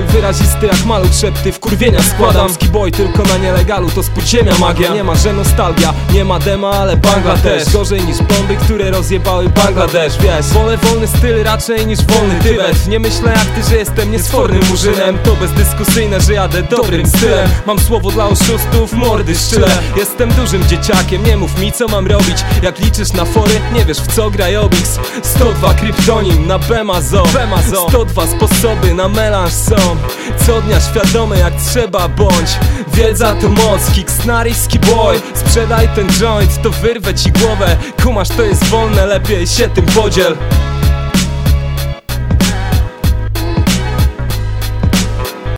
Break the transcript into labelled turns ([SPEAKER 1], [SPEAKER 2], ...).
[SPEAKER 1] wyrazisty jak malut szepty Wkurwienia składam. Boy tylko na nielegalu to z podziemia magia. Nie ma, że nostalgia, nie ma dema, ale Bangladesz. Gorzej niż bomby, które rozjebały Bangladesz Wiesz, wolę wolny styl raczej niż wolny Tybet. Nie myślę jak ty, że jestem niesfornym murzynem. To bezdyskusyjne, że jadę dobrym stylem. Mam słowo dla oszustów, mordy szczyle. Jestem dużym dzieciakiem, nie mów mi co mam robić. Jak liczysz na fory, nie wiesz w co gra Jobix 102 kryptonim na Bemazo. 102 sposoby na melanż są Co dnia świadomy jak trzeba bądź. Wiedza to moc, kicksnaryjski boy. Sprzedaj ten joint, to wyrwę ci głowę. Kumasz to jest wolne, lepiej się tym podziel